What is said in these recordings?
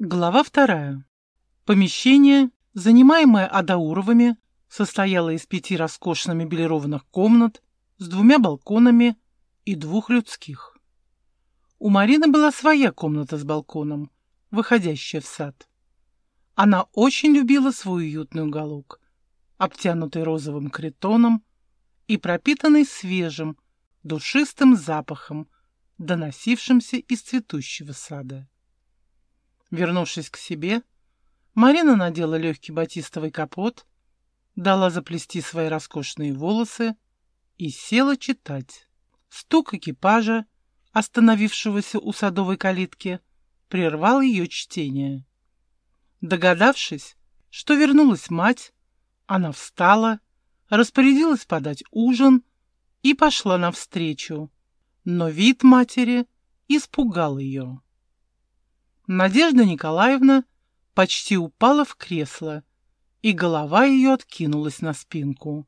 Глава вторая. Помещение, занимаемое Адауровыми, состояло из пяти роскошно мебелированных комнат с двумя балконами и двух людских. У Марины была своя комната с балконом, выходящая в сад. Она очень любила свой уютный уголок, обтянутый розовым критоном и пропитанный свежим, душистым запахом, доносившимся из цветущего сада. Вернувшись к себе, Марина надела легкий батистовый капот, дала заплести свои роскошные волосы и села читать. Стук экипажа, остановившегося у садовой калитки, прервал ее чтение. Догадавшись, что вернулась мать, она встала, распорядилась подать ужин и пошла навстречу, но вид матери испугал ее. Надежда Николаевна почти упала в кресло, и голова ее откинулась на спинку.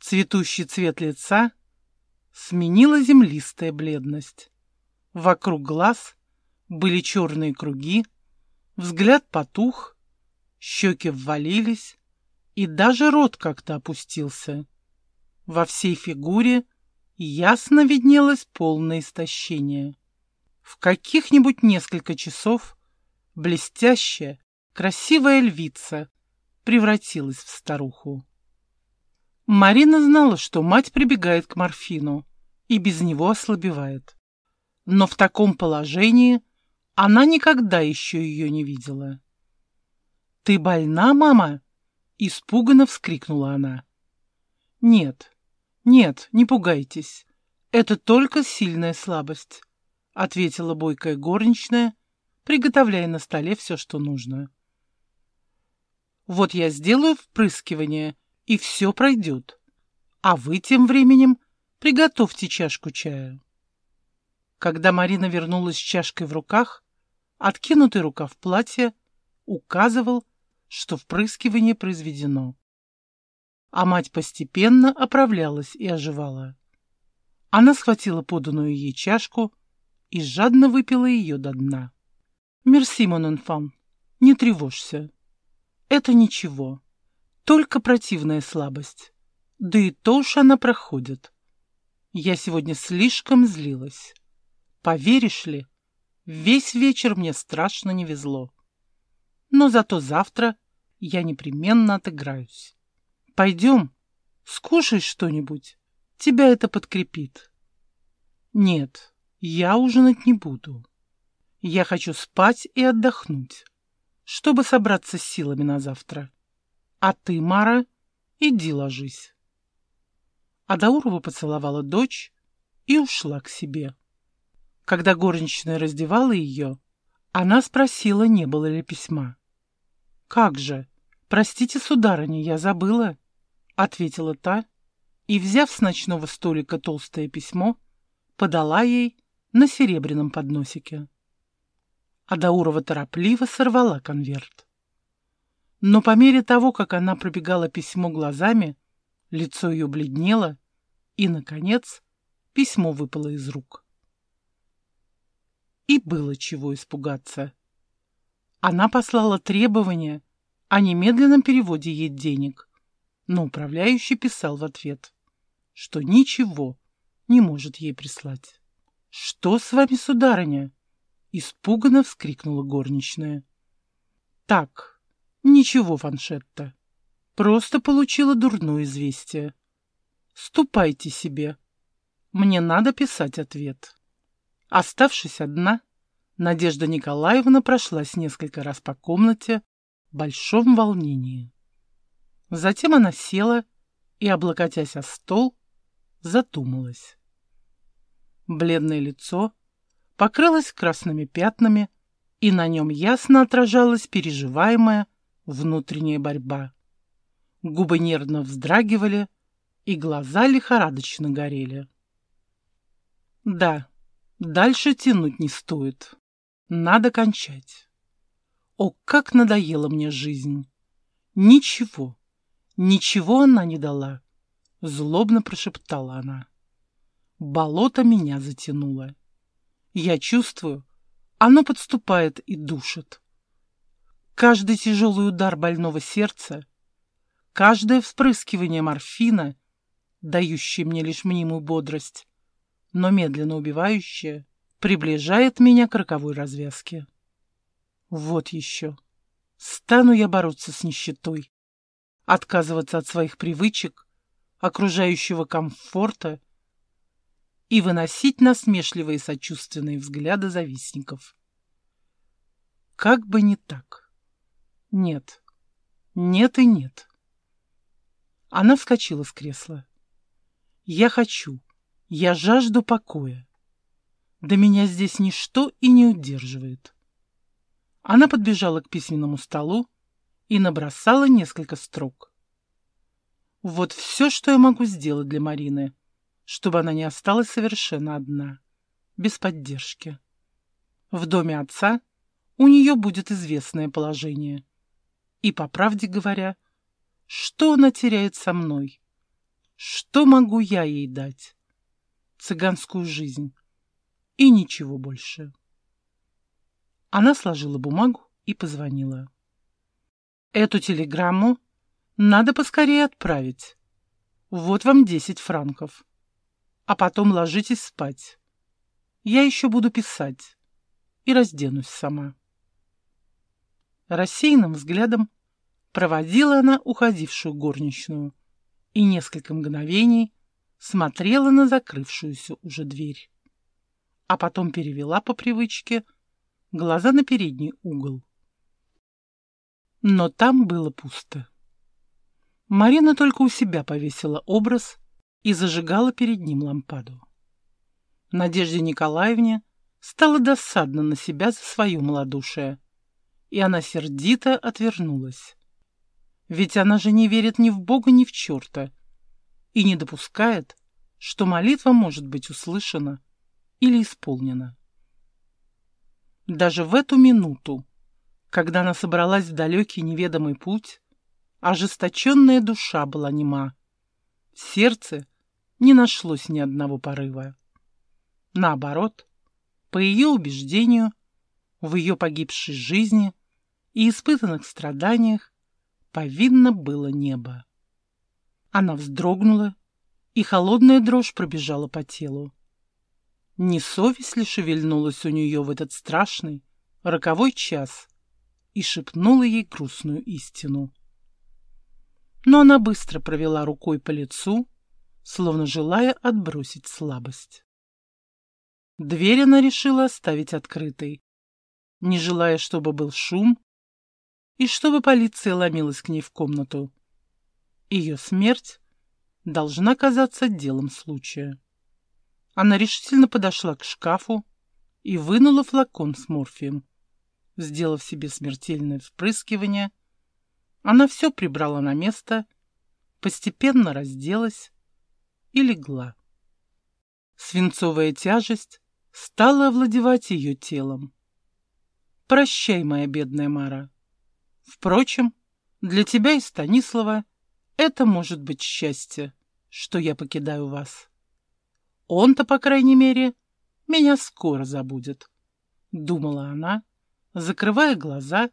Цветущий цвет лица сменила землистая бледность. Вокруг глаз были черные круги, взгляд потух, щеки ввалились, и даже рот как-то опустился. Во всей фигуре ясно виднелось полное истощение. В каких-нибудь несколько часов блестящая, красивая львица превратилась в старуху. Марина знала, что мать прибегает к морфину и без него ослабевает. Но в таком положении она никогда еще ее не видела. «Ты больна, мама?» — испуганно вскрикнула она. «Нет, нет, не пугайтесь. Это только сильная слабость ответила бойкая горничная, приготовляя на столе все, что нужно. Вот я сделаю впрыскивание, и все пройдет. А вы тем временем приготовьте чашку чая. Когда Марина вернулась с чашкой в руках, откинутый рукав платья указывал, что впрыскивание произведено. А мать постепенно оправлялась и оживала. Она схватила поданную ей чашку, и жадно выпила ее до дна. «Мерси, мон инфан, не тревожься. Это ничего, только противная слабость. Да и то уж она проходит. Я сегодня слишком злилась. Поверишь ли, весь вечер мне страшно не везло. Но зато завтра я непременно отыграюсь. Пойдем, скушай что-нибудь, тебя это подкрепит. Нет, я ужинать не буду. Я хочу спать и отдохнуть, чтобы собраться с силами на завтра. А ты, Мара, иди ложись. Адаурова поцеловала дочь и ушла к себе. Когда горничная раздевала ее, она спросила, не было ли письма. «Как же? Простите, сударыня, я забыла», — ответила та, и, взяв с ночного столика толстое письмо, подала ей на серебряном подносике. Адаурова торопливо сорвала конверт. Но по мере того, как она пробегала письмо глазами, лицо ее бледнело, и, наконец, письмо выпало из рук. И было чего испугаться. Она послала требование о немедленном переводе ей денег, но управляющий писал в ответ, что ничего не может ей прислать. «Что с вами, сударыня?» — испуганно вскрикнула горничная. «Так, ничего, Фаншетта. Просто получила дурное известие. Ступайте себе. Мне надо писать ответ». Оставшись одна, Надежда Николаевна прошлась несколько раз по комнате в большом волнении. Затем она села и, облокотясь о стол, задумалась. Бледное лицо покрылось красными пятнами, и на нем ясно отражалась переживаемая внутренняя борьба. Губы нервно вздрагивали, и глаза лихорадочно горели. Да, дальше тянуть не стоит. Надо кончать. О, как надоела мне жизнь! Ничего, ничего она не дала, злобно прошептала она. Болото меня затянуло. Я чувствую, Оно подступает и душит. Каждый тяжелый удар больного сердца, каждое вспрыскивание морфина, дающее мне лишь мнимую бодрость, но медленно убивающее, приближает меня к роковой развязке. Вот еще. Стану я бороться с нищетой, отказываться от своих привычек, окружающего комфорта и выносить насмешливые сочувственные взгляды завистников. Как бы не так. Нет. Нет и нет. Она вскочила с кресла. Я хочу. Я жажду покоя. Да меня здесь ничто и не удерживает. Она подбежала к письменному столу и набросала несколько строк. Вот все, что я могу сделать для Марины, чтобы она не осталась совершенно одна, без поддержки. В доме отца у нее будет известное положение. И, по правде говоря, что она теряет со мной? Что могу я ей дать? Цыганскую жизнь. И ничего больше. Она сложила бумагу и позвонила. Эту телеграмму надо поскорее отправить. Вот вам десять франков. А потом ложитесь спать. Я еще буду писать. И разденусь сама. Рассеянным взглядом проводила она уходившую горничную и несколько мгновений смотрела на закрывшуюся уже дверь. А потом перевела по привычке глаза на передний угол. Но там было пусто. Марина только у себя повесила образ и зажигала перед ним лампаду. Надежде Николаевне стало досадно на себя за свое малодушие, и она сердито отвернулась. Ведь она же не верит ни в Бога, ни в черта, и не допускает, что молитва может быть услышана или исполнена. Даже в эту минуту, когда она собралась в далекий неведомый путь, ожесточенная душа была нема. Сердце не нашлось ни одного порыва. Наоборот, по ее убеждению, в ее погибшей жизни и испытанных страданиях повинно было небо. Она вздрогнула, и холодная дрожь пробежала по телу. Не совесть ли шевельнулась у нее в этот страшный, роковой час и шепнула ей грустную истину. Но она быстро провела рукой по лицу, словно желая отбросить слабость. Дверь она решила оставить открытой, не желая, чтобы был шум и чтобы полиция ломилась к ней в комнату. Ее смерть должна казаться делом случая. Она решительно подошла к шкафу и вынула флакон с морфием. Сделав себе смертельное впрыскивание, она все прибрала на место, постепенно разделась и легла. Свинцовая тяжесть стала овладевать ее телом. «Прощай, моя бедная Мара. Впрочем, для тебя и Станислава это может быть счастье, что я покидаю вас». Он-то, по крайней мере, меня скоро забудет, — думала она, закрывая глаза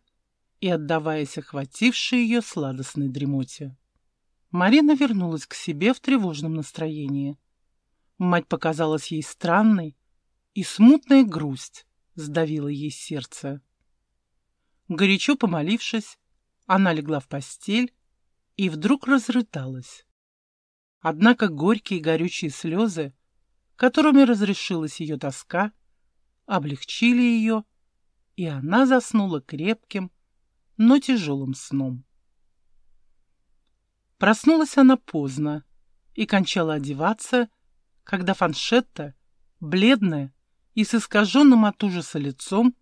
отдаваясь охватившей ее сладостной дремоте. Марина вернулась к себе в тревожном настроении. Мать показалась ей странной, и смутная грусть сдавила ей сердце. Горячо помолившись, она легла в постель и вдруг разрыдалась. Однако горькие горючие слезы которыми разрешилась ее тоска, облегчили ее, и она заснула крепким, но тяжелым сном. Проснулась она поздно и кончала одеваться, когда фаншетта, бледная и с искаженным от ужаса лицом,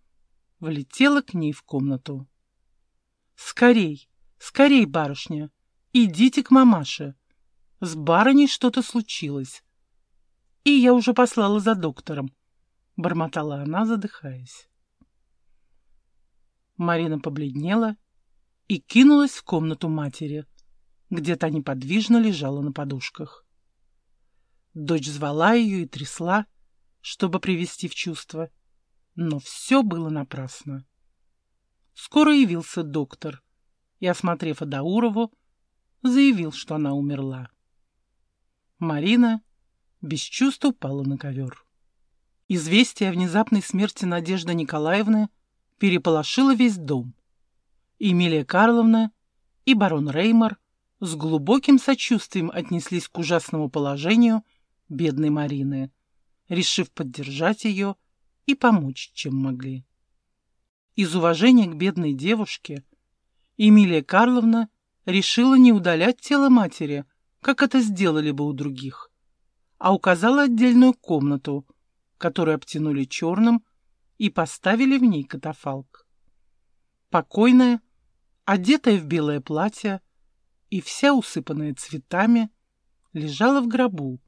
влетела к ней в комнату. «Скорей, скорей, барышня, идите к мамаше. С барыней что-то случилось. И я уже послала за доктором, — бормотала она, задыхаясь. Марина побледнела и кинулась в комнату матери, где та неподвижно лежала на подушках. Дочь звала ее и трясла, чтобы привести в чувство, Но все было напрасно. Скоро явился доктор и, осмотрев Адаурову, заявил, что она умерла. Марина без чувств упала на ковер. Известие о внезапной смерти Надежды Николаевны переполошило весь дом. Эмилия Карловна и барон Реймар с глубоким сочувствием отнеслись к ужасному положению бедной Марины, решив поддержать ее и помочь, чем могли. Из уважения к бедной девушке Эмилия Карловна решила не удалять тело матери, как это сделали бы у других, а указала отдельную комнату, которую обтянули черным и поставили в ней катафалк. Покойная, одетая в белое платье и вся усыпанная цветами, лежала в гробу,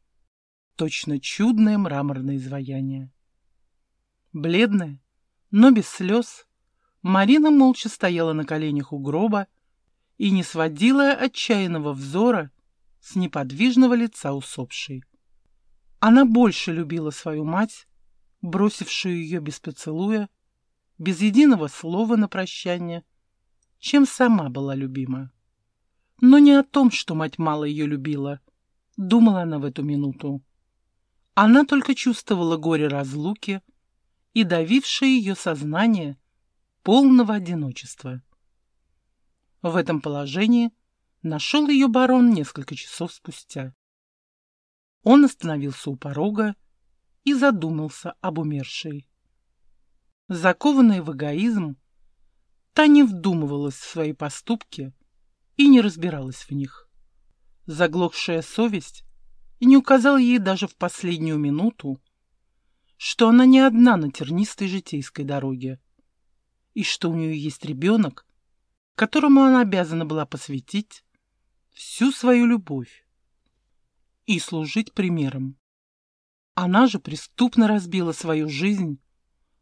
точно чудное мраморное изваяние. Бледная, но без слез, Марина молча стояла на коленях у гроба и не сводила отчаянного взора с неподвижного лица усопшей. Она больше любила свою мать, бросившую ее без поцелуя, без единого слова на прощание, чем сама была любима. Но не о том, что мать мало ее любила, думала она в эту минуту. Она только чувствовала горе разлуки и давившее ее сознание полного одиночества. В этом положении нашел ее барон несколько часов спустя. Он остановился у порога и задумался об умершей. Закованная в эгоизм, та не вдумывалась в свои поступки и не разбиралась в них. Заглохшая совесть не указала ей даже в последнюю минуту, что она не одна на тернистой житейской дороге, и что у нее есть ребенок, которому она обязана была посвятить всю свою любовь и служить примером. Она же преступно разбила свою жизнь,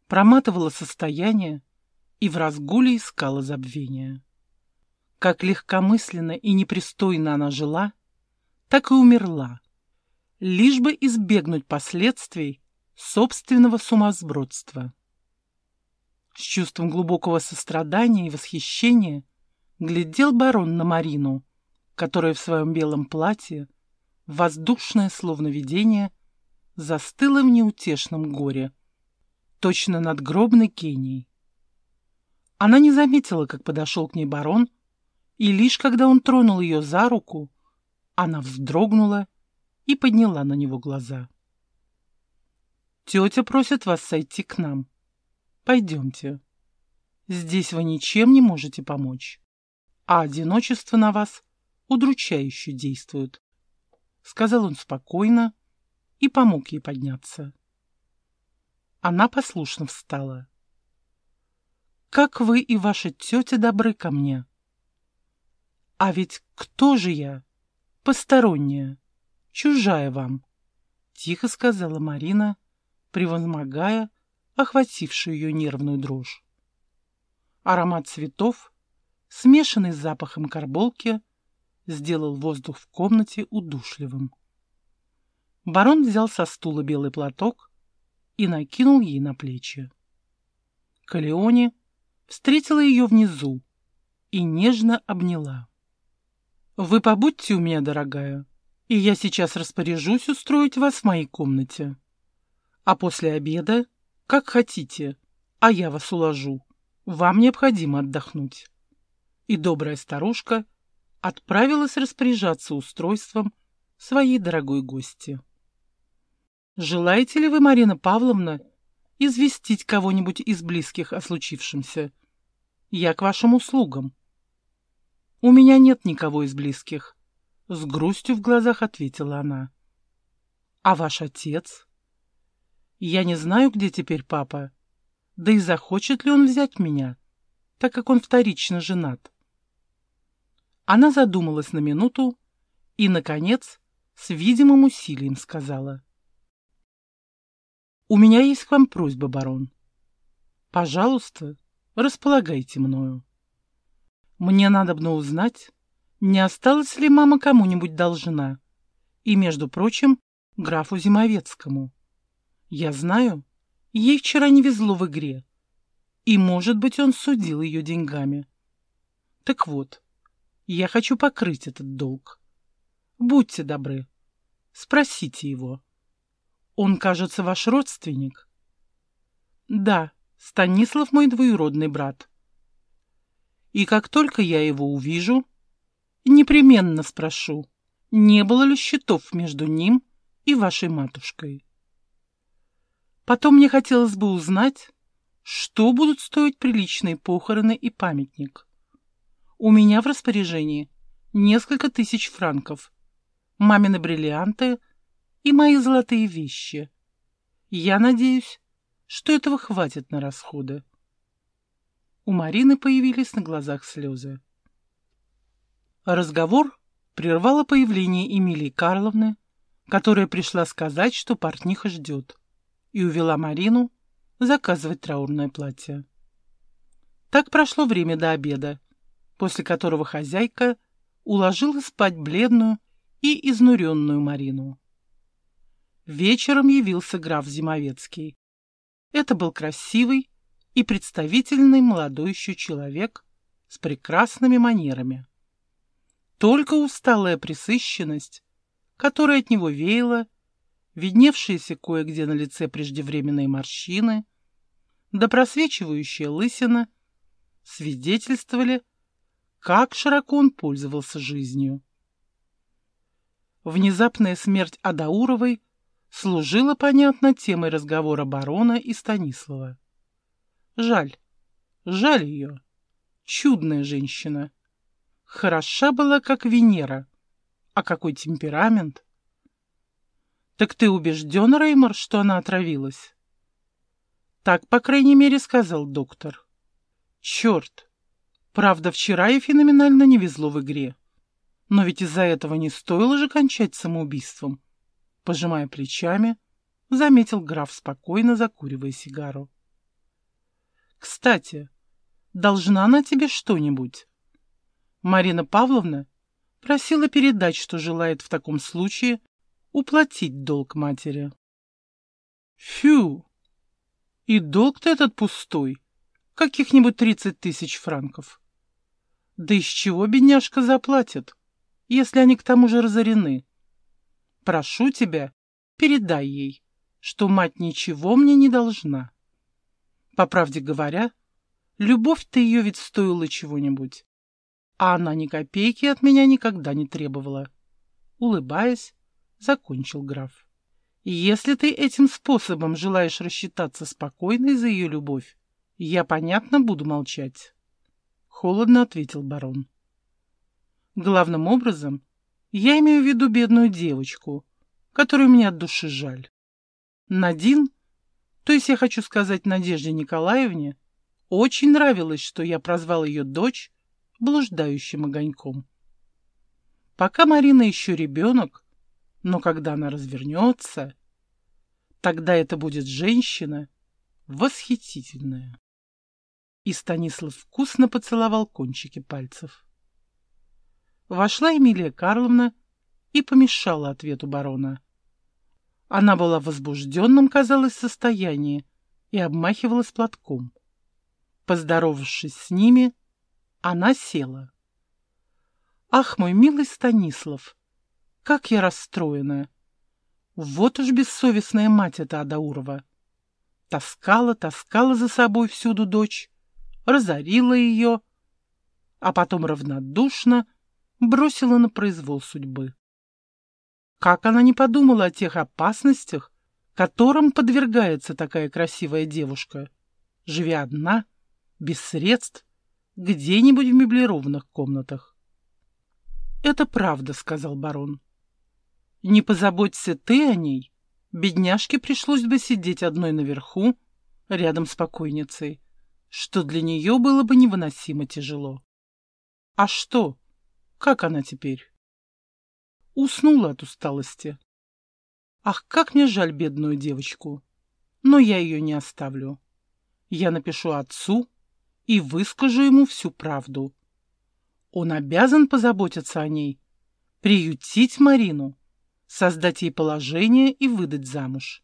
проматывала состояние и в разгуле искала забвения. Как легкомысленно и непристойно она жила, так и умерла, лишь бы избегнуть последствий собственного сумасбродства. С чувством глубокого сострадания и восхищения глядел барон на Марину, которая в своем белом платье, воздушное словно видение, застыла в неутешном горе, точно над гробной Кенией. Она не заметила, как подошел к ней барон, и лишь когда он тронул ее за руку, она вздрогнула и подняла на него глаза. «Тетя просит вас сойти к нам», Пойдемте. Здесь вы ничем не можете помочь, а одиночество на вас удручающе действует. Сказал он спокойно и помог ей подняться. Она послушно встала. «Как вы и ваша тетя добры ко мне!» «А ведь кто же я? Посторонняя, чужая вам!» — тихо сказала Марина, превозмогая охватившую ее нервную дрожь. Аромат цветов, смешанный с запахом карболки, сделал воздух в комнате удушливым. Барон взял со стула белый платок и накинул ей на плечи. Калеоне встретила ее внизу и нежно обняла. «Вы побудьте у меня, дорогая, и я сейчас распоряжусь устроить вас в моей комнате. А после обеда как хотите, а я вас уложу. Вам необходимо отдохнуть. И добрая старушка отправилась распоряжаться устройством своей дорогой гости. Желаете ли вы, Марина Павловна, известить кого-нибудь из близких о случившемся? Я к вашим услугам. У меня нет никого из близких, — с грустью в глазах ответила она. А ваш отец? Я не знаю, где теперь папа. Да и захочет ли он взять меня, так как он вторично женат. Она задумалась на минуту и, наконец, с видимым усилием сказала. «У меня есть к вам просьба, барон. Пожалуйста, располагайте мною. Мне надобно узнать, не осталась ли мама кому-нибудь должна, и, между прочим, графу Зимовецкому. Я знаю, Ей вчера не везло в игре, и, может быть, он судил ее деньгами. Так вот, я хочу покрыть этот долг. Будьте добры, спросите его. Он, кажется, ваш родственник? Да, Станислав мой двоюродный брат. И как только я его увижу, непременно спрошу, не было ли счетов между ним и вашей матушкой. Потом мне хотелось бы узнать, что будут стоить приличные похороны и памятник. У меня в распоряжении несколько тысяч франков, мамины бриллианты и мои золотые вещи. Я надеюсь, что этого хватит на расходы. У Марины появились на глазах слезы. Разговор прервало появление Эмилии Карловны, которая пришла сказать, что портниха ждет, и увела Марину заказывать траурное платье. Так прошло время до обеда, после которого хозяйка уложила спать бледную и изнуренную Марину. Вечером явился граф Зимовецкий. Это был красивый и представительный молодой еще человек с прекрасными манерами. Только усталая присыщенность, которая от него веяла, видневшиеся кое-где на лице преждевременные морщины, да просвечивающая лысина свидетельствовали, как широко он пользовался жизнью. Внезапная смерть Адауровой служила, понятно, темой разговора барона и Станислава. Жаль, жаль ее. Чудная женщина. Хороша была, как Венера. А какой темперамент! Так ты убежден, Реймор, что она отравилась? Так, по крайней мере, сказал доктор. Черт! Правда, вчера ей феноменально не везло в игре. Но ведь из-за этого не стоило же кончать самоубийством. Пожимая плечами, заметил граф, спокойно закуривая сигару. Кстати, должна она тебе что-нибудь? Марина Павловна просила передать, что желает в таком случае уплатить долг матери. Фью! И долг-то этот пустой, каких-нибудь тридцать тысяч франков. Да из чего бедняжка заплатит, если они к тому же разорены? Прошу тебя, передай ей, что мать ничего мне не должна. По правде говоря, любовь-то ее ведь стоила чего-нибудь, а она ни копейки от меня никогда не требовала. Улыбаясь, закончил граф. Если ты этим способом желаешь рассчитаться спокойно за ее любовь, я, понятно, буду молчать. Холодно ответил барон. Главным образом, я имею в виду бедную девочку, которую мне от души жаль. Надин, то есть я хочу сказать Надежде Николаевне, очень нравилось, что я прозвал ее дочь блуждающим огоньком. Пока Марина еще ребенок, но когда она развернется, тогда это будет женщина восхитительная. И Станислав вкусно поцеловал кончики пальцев. Вошла Эмилия Карловна и помешала ответу барона. Она была в возбужденном, казалось, состоянии и обмахивалась платком. Поздоровавшись с ними, она села. «Ах, мой милый Станислав!» Как я расстроена! Вот уж бессовестная мать эта Адаурова. Таскала, таскала за собой всюду дочь, разорила ее, а потом равнодушно бросила на произвол судьбы. Как она не подумала о тех опасностях, которым подвергается такая красивая девушка, живя одна, без средств, где-нибудь в меблированных комнатах. «Это правда», — сказал барон. Не позаботься ты о ней, бедняжке пришлось бы сидеть одной наверху, рядом с покойницей, что для нее было бы невыносимо тяжело. А что? Как она теперь? Уснула от усталости. Ах, как мне жаль бедную девочку. Но я ее не оставлю. Я напишу отцу и выскажу ему всю правду. Он обязан позаботиться о ней, приютить Марину создать ей положение и выдать замуж.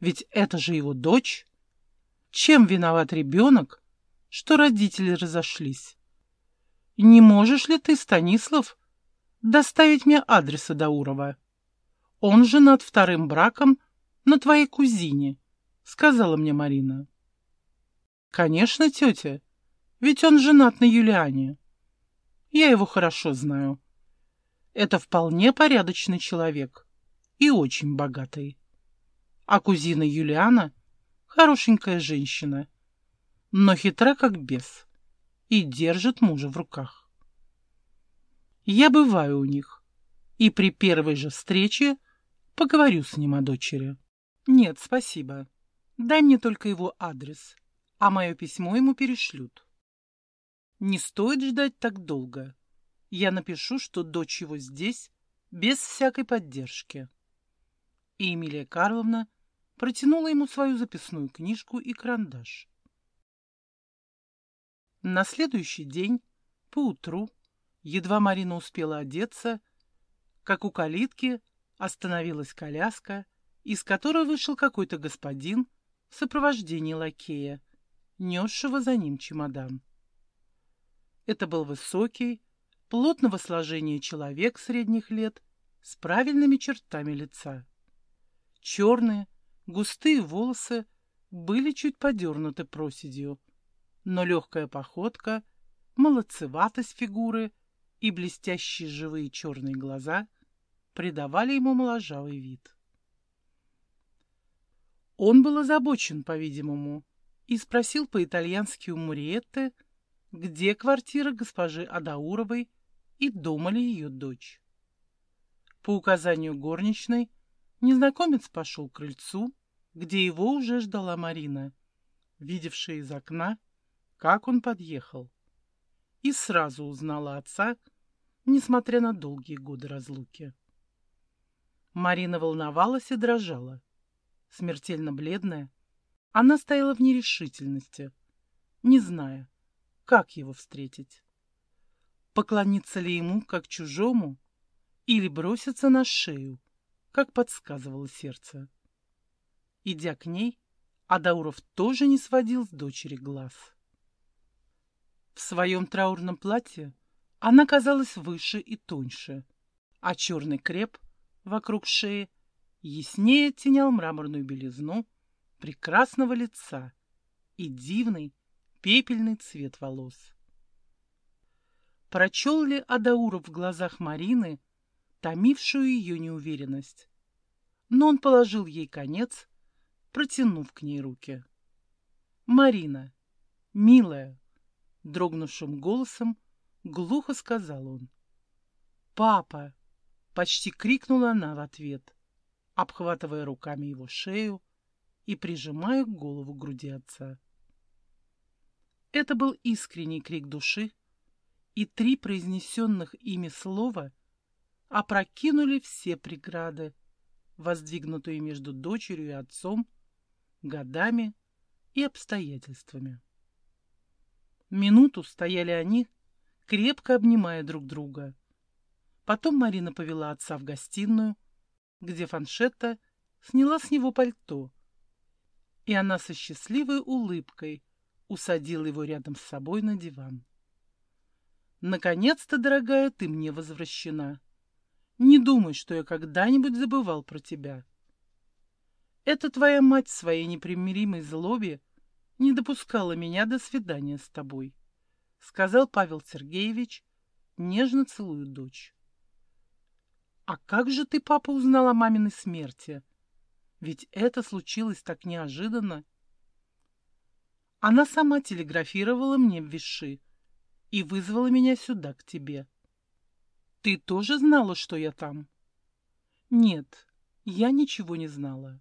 Ведь это же его дочь. Чем виноват ребенок, что родители разошлись? Не можешь ли ты, Станислав, доставить мне адреса Даурова? Он женат вторым браком на твоей кузине, сказала мне Марина. Конечно, тетя, ведь он женат на Юлиане. Я его хорошо знаю. Это вполне порядочный человек и очень богатый. А кузина Юлиана — хорошенькая женщина, но хитра как бес и держит мужа в руках. Я бываю у них и при первой же встрече поговорю с ним о дочери. Нет, спасибо. Дай мне только его адрес, а мое письмо ему перешлют. Не стоит ждать так долго. Я напишу, что дочь его здесь, без всякой поддержки. И Эмилия Карловна протянула ему свою записную книжку и карандаш. На следующий день, поутру, едва Марина успела одеться, как у калитки остановилась коляска, из которой вышел какой-то господин в сопровождении лакея, несшего за ним чемодан. Это был высокий, плотного сложения человек средних лет с правильными чертами лица. Черные, густые волосы были чуть подернуты проседью, но легкая походка, молодцеватость фигуры и блестящие живые черные глаза придавали ему моложавый вид. Он был озабочен, по-видимому, и спросил по-итальянски у Муриетты, где квартира госпожи Адауровой и дома ли ее дочь. По указанию горничной незнакомец пошел к крыльцу, где его уже ждала Марина, видевшая из окна как он подъехал. И сразу узнала отца, несмотря на долгие годы разлуки. Марина волновалась и дрожала. Смертельно бледная, она стояла в нерешительности, не зная, как его встретить. Поклониться ли ему, как чужому, или броситься на шею, как подсказывало сердце. Идя к ней, Адауров тоже не сводил с дочери глаз. В своем траурном платье она казалась выше и тоньше, а черный креп вокруг шеи яснее оттенял мраморную белизну прекрасного лица и дивный пепельный цвет волос. Прочел ли Адауров в глазах Марины, томившую ее неуверенность? Но он положил ей конец, протянув к ней руки. «Марина, милая, Дрогнувшим голосом глухо сказал он. «Папа!» — почти крикнула она в ответ, обхватывая руками его шею и прижимая голову к груди отца. Это был искренний крик души, и три произнесенных ими слова опрокинули все преграды, воздвигнутые между дочерью и отцом, годами и обстоятельствами. Минуту стояли они, крепко обнимая друг друга. Потом Марина повела отца в гостиную, где Фаншетта сняла с него пальто, и она со счастливой улыбкой усадила его рядом с собой на диван. «Наконец-то, дорогая, ты мне возвращена. Не думай, что я когда-нибудь забывал про тебя. Это твоя мать в своей непримиримой злобе — не допускала меня до свидания с тобой, — сказал Павел Сергеевич, нежно целуя дочь. — А как же ты, папа, узнал о маминой смерти? Ведь это случилось так неожиданно. Она сама телеграфировала мне в Виши и вызвала меня сюда, к тебе. Ты тоже знала, что я там? Нет, я ничего не знала.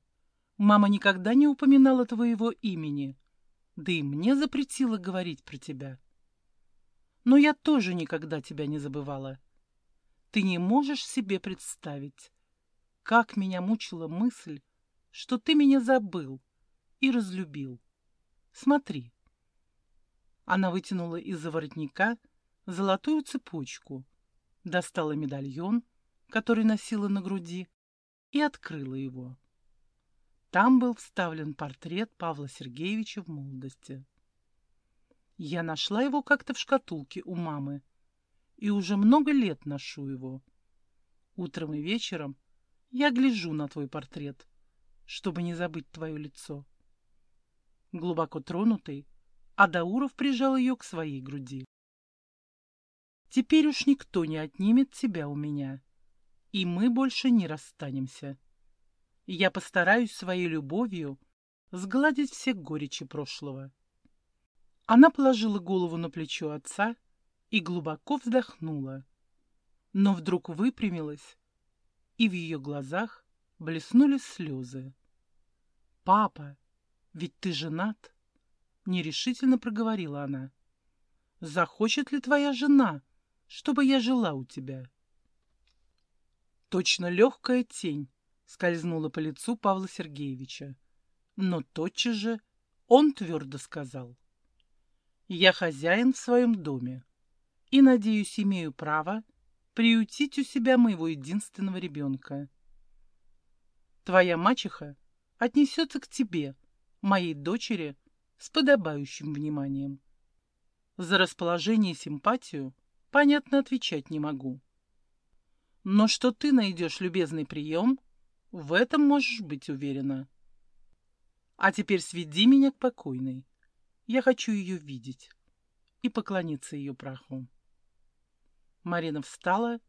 Мама никогда не упоминала твоего имени да и мне запретила говорить про тебя. Но я тоже никогда тебя не забывала. Ты не можешь себе представить, как меня мучила мысль, что ты меня забыл и разлюбил. Смотри. Она вытянула из-за воротника золотую цепочку, достала медальон, который носила на груди, и открыла его. Там был вставлен портрет Павла Сергеевича в молодости. Я нашла его как-то в шкатулке у мамы и уже много лет ношу его. Утром и вечером я гляжу на твой портрет, чтобы не забыть твое лицо. Глубоко тронутый, Адауров прижал ее к своей груди. Теперь уж никто не отнимет тебя у меня, и мы больше не расстанемся. Я постараюсь своей любовью сгладить все горечи прошлого. Она положила голову на плечо отца и глубоко вздохнула, но вдруг выпрямилась, и в ее глазах блеснули слезы. «Папа, ведь ты женат?» — нерешительно проговорила она. «Захочет ли твоя жена, чтобы я жила у тебя?» Точно легкая тень скользнула по лицу Павла Сергеевича, но тотчас же он твердо сказал. «Я хозяин в своем доме и, надеюсь, имею право приютить у себя моего единственного ребенка. Твоя мачеха отнесется к тебе, моей дочери, с подобающим вниманием. За расположение и симпатию, понятно, отвечать не могу. Но что ты найдешь любезный прием, в этом можешь быть уверена. А теперь сведи меня к покойной. Я хочу ее видеть и поклониться ее праху. Марина встала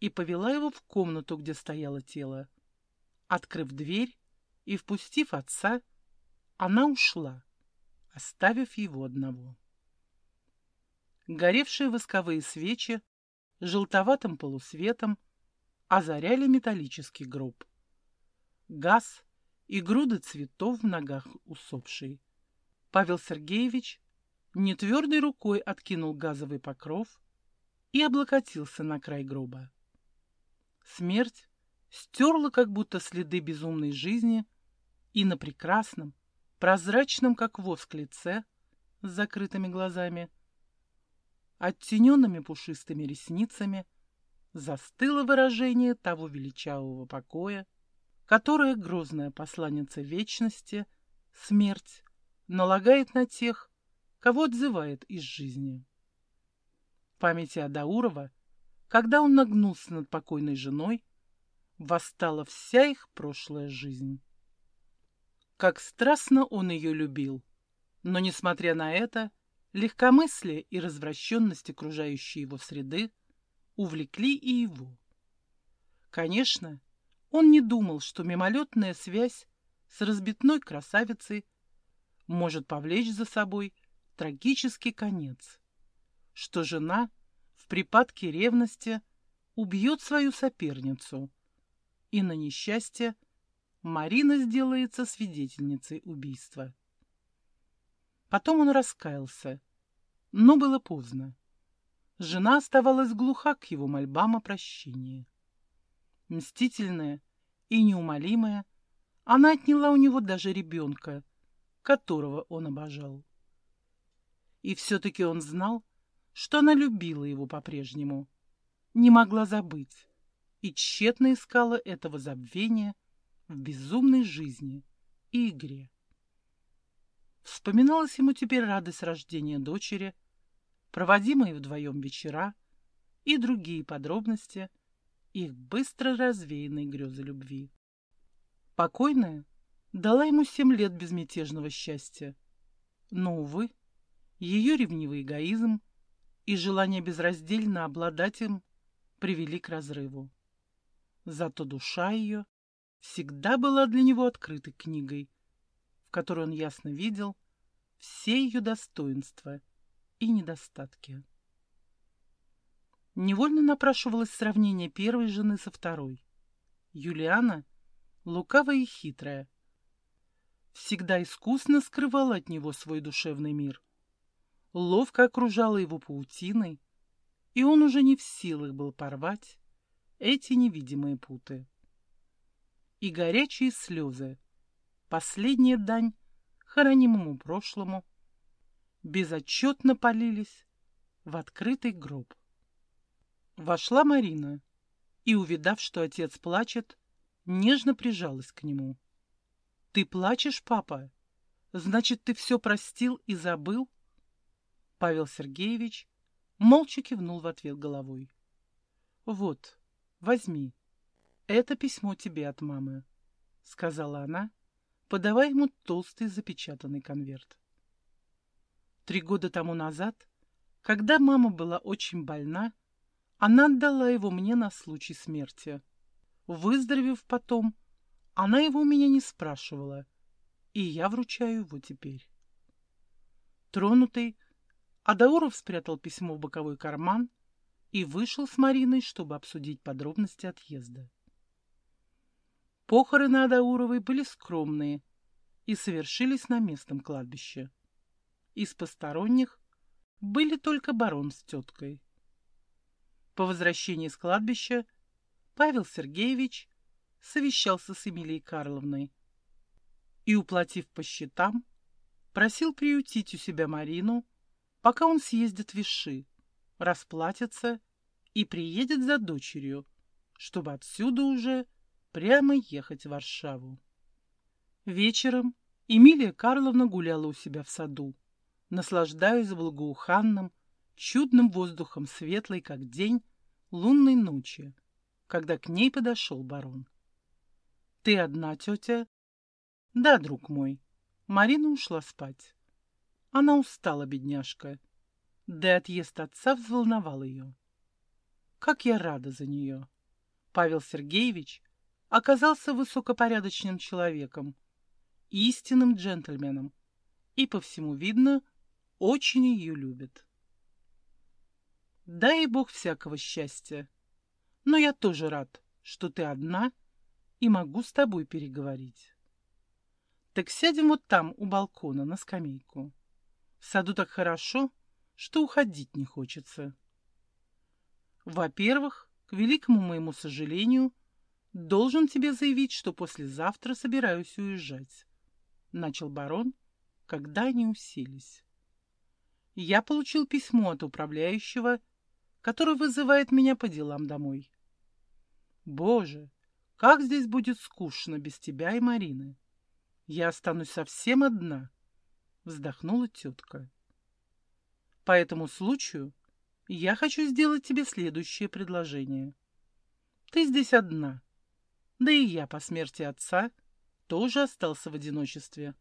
и повела его в комнату, где стояло тело. Открыв дверь и впустив отца, она ушла, оставив его одного. Горевшие восковые свечи желтоватым полусветом озаряли металлический гроб. Газ и груды цветов в ногах усопшей. Павел Сергеевич нетвердой рукой откинул газовый покров и облокотился на край гроба. Смерть стерла как будто следы безумной жизни, и на прекрасном, прозрачном, как воск, лице с закрытыми глазами, оттененными пушистыми ресницами, застыло выражение того величавого покоя, которое грозная посланница вечности, смерть, налагает на тех, кого отзывает из жизни памяти Адаурова, когда он нагнулся над покойной женой, восстала вся их прошлая жизнь. Как страстно он ее любил, но, несмотря на это, легкомыслие и развращенность окружающей его среды увлекли и его. Конечно, он не думал, что мимолетная связь с разбитной красавицей может повлечь за собой трагический конец что жена в припадке ревности убьет свою соперницу, и на несчастье Марина сделается свидетельницей убийства. Потом он раскаялся, но было поздно. Жена оставалась глуха к его мольбам о прощении. Мстительная и неумолимая, она отняла у него даже ребенка, которого он обожал. И все-таки он знал, что она любила его по-прежнему, не могла забыть и тщетно искала этого забвения в безумной жизни и игре. Вспоминалась ему теперь радость рождения дочери, проводимые вдвоем вечера и другие подробности их быстро развеянной грезы любви. Покойная дала ему семь лет безмятежного счастья, но, увы, ее ревнивый эгоизм и желание безраздельно обладать им привели к разрыву. Зато душа ее всегда была для него открытой книгой, в которой он ясно видел все ее достоинства и недостатки. Невольно напрашивалось сравнение первой жены со второй. Юлиана, лукавая и хитрая, всегда искусно скрывала от него свой душевный мир ловко окружала его паутиной, и он уже не в силах был порвать эти невидимые путы. И горячие слезы, последняя дань хранимому прошлому, безотчетно полились в открытый гроб. Вошла Марина и, увидав, что отец плачет, нежно прижалась к нему. — Ты плачешь, папа? Значит, ты все простил и забыл? Павел Сергеевич молча кивнул в ответ головой. Вот, возьми. Это письмо тебе от мамы, сказала она, подавая ему толстый запечатанный конверт. Три года тому назад, когда мама была очень больна, она отдала его мне на случай смерти. Выздоровев потом, она его у меня не спрашивала, и я вручаю его теперь. Тронутый, Адауров спрятал письмо в боковой карман и вышел с Мариной, чтобы обсудить подробности отъезда. Похороны Адауровой были скромные и совершились на местном кладбище. Из посторонних были только барон с теткой. По возвращении с кладбища Павел Сергеевич совещался с Эмилией Карловной и, уплатив по счетам, просил приютить у себя Марину, пока он съездит в Виши, расплатится и приедет за дочерью, чтобы отсюда уже прямо ехать в Варшаву. Вечером Эмилия Карловна гуляла у себя в саду, наслаждаясь благоуханным, чудным воздухом светлой, как день, лунной ночи, когда к ней подошел барон. «Ты одна, тетя?» «Да, друг мой». Марина ушла спать. Она устала, бедняжка. Да и отъезд отца взволновал ее. Как я рада за нее. Павел Сергеевич оказался высокопорядочным человеком, истинным джентльменом, и, по всему видно, очень ее любит. Дай Бог всякого счастья. Но я тоже рад, что ты одна и могу с тобой переговорить. Так сядем вот там, у балкона, на скамейку. В саду так хорошо, что уходить не хочется. Во-первых, к великому моему сожалению, должен тебе заявить, что послезавтра собираюсь уезжать. Начал барон, когда они уселись. Я получил письмо от управляющего, который вызывает меня по делам домой. Боже, как здесь будет скучно без тебя и Марины. Я останусь совсем одна, вздохнула тетка. По этому случаю я хочу сделать тебе следующее предложение. Ты здесь одна, да и я по смерти отца тоже остался в одиночестве,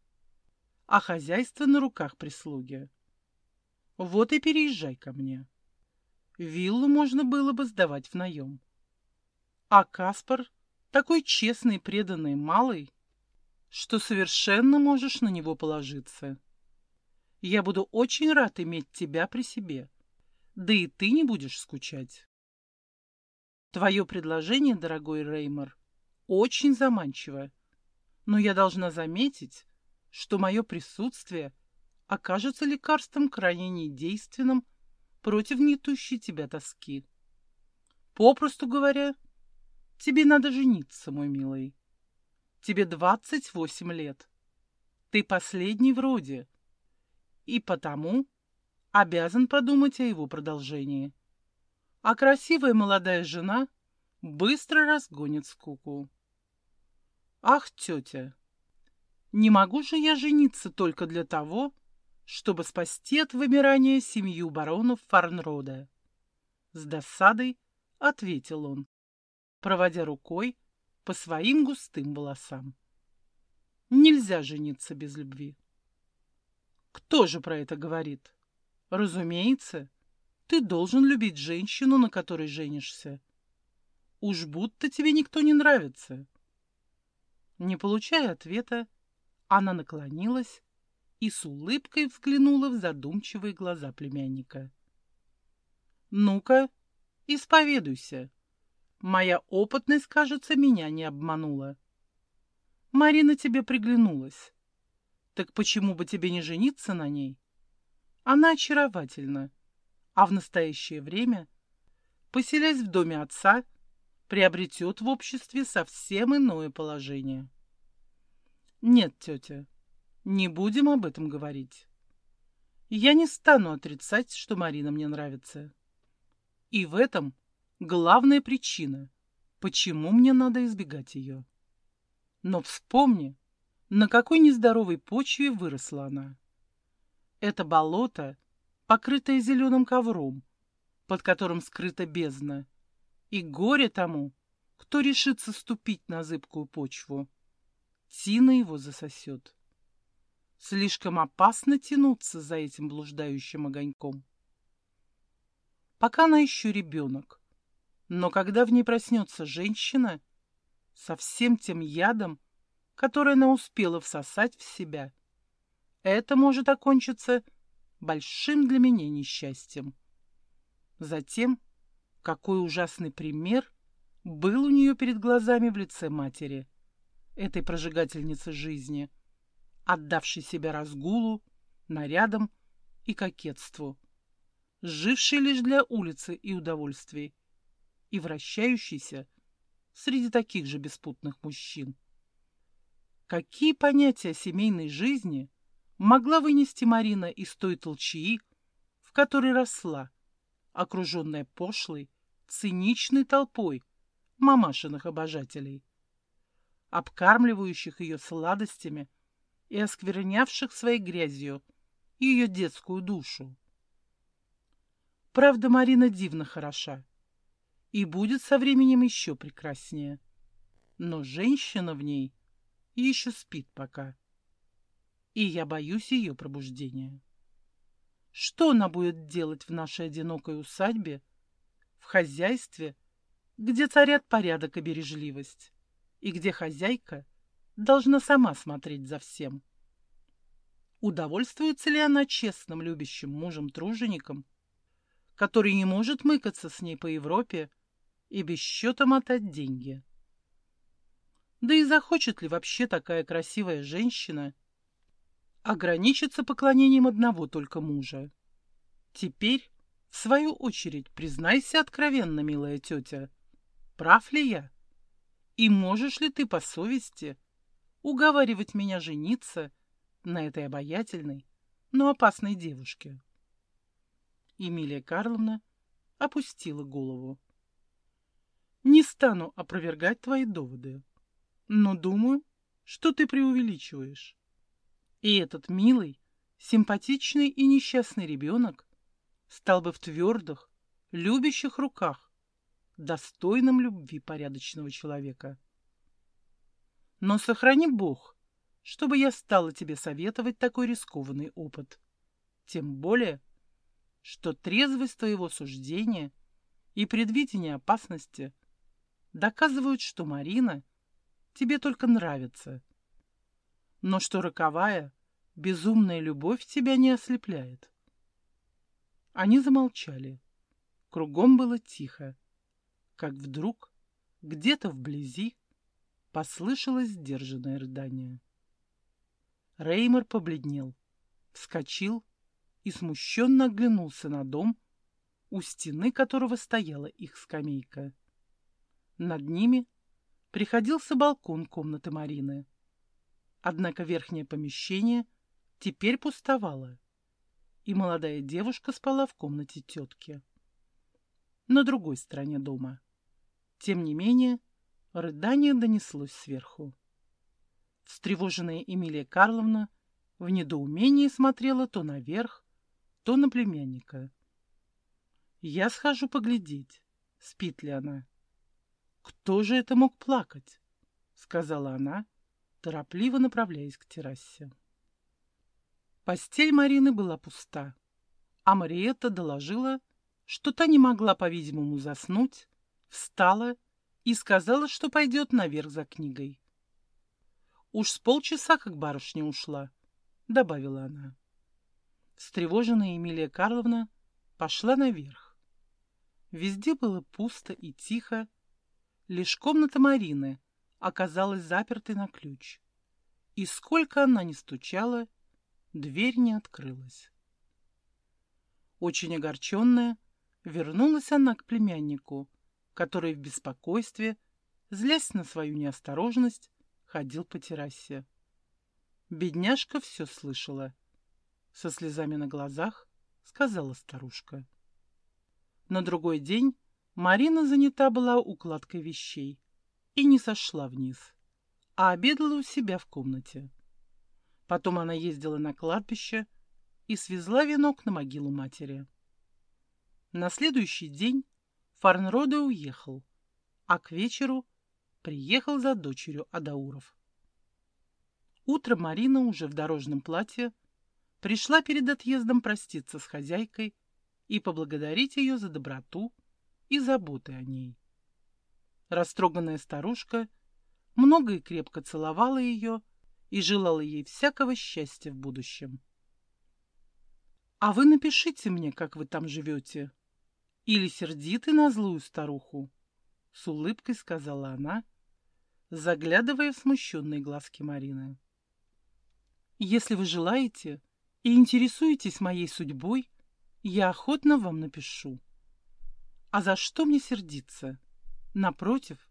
а хозяйство на руках прислуги. Вот и переезжай ко мне. Виллу можно было бы сдавать в наем. А Каспар такой честный, преданный, малый, что совершенно можешь на него положиться. Я буду очень рад иметь тебя при себе, да и ты не будешь скучать. Твое предложение, дорогой Реймор, очень заманчиво, но я должна заметить, что мое присутствие окажется лекарством крайне недейственным против гнетущей тебя тоски. Попросту говоря, Тебе надо жениться, мой милый. Тебе двадцать восемь лет. Ты последний в роде. И потому обязан подумать о его продолжении. А красивая молодая жена быстро разгонит скуку. Ах, тетя, не могу же я жениться только для того, чтобы спасти от вымирания семью баронов Фарнрода. С досадой ответил он проводя рукой по своим густым волосам. Нельзя жениться без любви. Кто же про это говорит? Разумеется, ты должен любить женщину, на которой женишься. Уж будто тебе никто не нравится. Не получая ответа, она наклонилась и с улыбкой взглянула в задумчивые глаза племянника. «Ну-ка, исповедуйся, Моя опытность, кажется, меня не обманула. Марина тебе приглянулась. Так почему бы тебе не жениться на ней? Она очаровательна, а в настоящее время, поселясь в доме отца, приобретет в обществе совсем иное положение. Нет, тетя, не будем об этом говорить. Я не стану отрицать, что Марина мне нравится. И в этом главная причина, почему мне надо избегать ее. Но вспомни, на какой нездоровой почве выросла она. Это болото, покрытое зеленым ковром, под которым скрыта бездна, и горе тому, кто решится ступить на зыбкую почву. Тина его засосет. Слишком опасно тянуться за этим блуждающим огоньком. Пока она еще ребенок, но когда в ней проснется женщина, со всем тем ядом, который она успела всосать в себя, это может окончиться большим для меня несчастьем. Затем, какой ужасный пример был у нее перед глазами в лице матери, этой прожигательницы жизни, отдавшей себя разгулу, нарядам и кокетству, жившей лишь для улицы и удовольствий, и вращающейся среди таких же беспутных мужчин. Какие понятия семейной жизни могла вынести Марина из той толчии, в которой росла, окруженная пошлой, циничной толпой мамашиных обожателей, обкармливающих ее сладостями и осквернявших своей грязью ее детскую душу. Правда, Марина дивно хороша и будет со временем еще прекраснее. Но женщина в ней еще спит пока. И я боюсь ее пробуждения. Что она будет делать в нашей одинокой усадьбе, в хозяйстве, где царят порядок и бережливость, и где хозяйка должна сама смотреть за всем? Удовольствуется ли она честным, любящим мужем-тружеником, который не может мыкаться с ней по Европе и без счета мотать деньги. Да и захочет ли вообще такая красивая женщина ограничиться поклонением одного только мужа? Теперь, в свою очередь, признайся откровенно, милая тетя, прав ли я? И можешь ли ты по совести уговаривать меня жениться на этой обаятельной, но опасной девушке? Эмилия Карловна опустила голову. Не стану опровергать твои доводы, но думаю, что ты преувеличиваешь. И этот милый, симпатичный и несчастный ребенок стал бы в твердых, любящих руках, достойным любви порядочного человека. Но сохрани Бог, чтобы я стала тебе советовать такой рискованный опыт. Тем более, что трезвость твоего суждения и предвидение опасности – доказывают, что Марина тебе только нравится, но что роковая, безумная любовь тебя не ослепляет. Они замолчали. Кругом было тихо, как вдруг где-то вблизи послышалось сдержанное рыдание. Реймер побледнел, вскочил и смущенно оглянулся на дом, у стены которого стояла их скамейка. Над ними приходился балкон комнаты Марины. Однако верхнее помещение теперь пустовало, и молодая девушка спала в комнате тетки. На другой стороне дома. Тем не менее, рыдание донеслось сверху. Встревоженная Эмилия Карловна в недоумении смотрела то наверх, то на племянника. «Я схожу поглядеть, спит ли она». «Кто же это мог плакать?» — сказала она, торопливо направляясь к террасе. Постель Марины была пуста, а Мариетта доложила, что та не могла, по-видимому, заснуть, встала и сказала, что пойдет наверх за книгой. «Уж с полчаса, как барышня ушла», — добавила она. Встревоженная Эмилия Карловна пошла наверх. Везде было пусто и тихо, Лишь комната Марины оказалась запертой на ключ. И сколько она ни стучала, дверь не открылась. Очень огорченная, вернулась она к племяннику, который в беспокойстве, злясь на свою неосторожность, ходил по террасе. Бедняжка все слышала. Со слезами на глазах сказала старушка. На другой день Марина занята была укладкой вещей и не сошла вниз, а обедала у себя в комнате. Потом она ездила на кладбище и свезла венок на могилу матери. На следующий день Фарнроде уехал, а к вечеру приехал за дочерью Адауров. Утром Марина уже в дорожном платье пришла перед отъездом проститься с хозяйкой и поблагодарить ее за доброту и заботы о ней. Растроганная старушка много и крепко целовала ее и желала ей всякого счастья в будущем. «А вы напишите мне, как вы там живете. Или сердиты на злую старуху?» С улыбкой сказала она, заглядывая в смущенные глазки Марины. «Если вы желаете и интересуетесь моей судьбой, я охотно вам напишу. А за что мне сердиться? Напротив,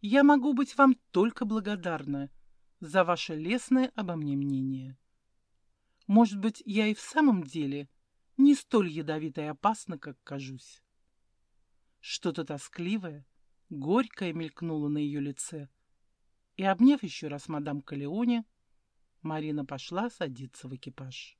я могу быть вам только благодарна за ваше лестное обо мне мнение. Может быть, я и в самом деле не столь ядовита и опасна, как кажусь. Что-то тоскливое, горькое мелькнуло на ее лице, и, обняв еще раз мадам Калеоне, Марина пошла садиться в экипаж.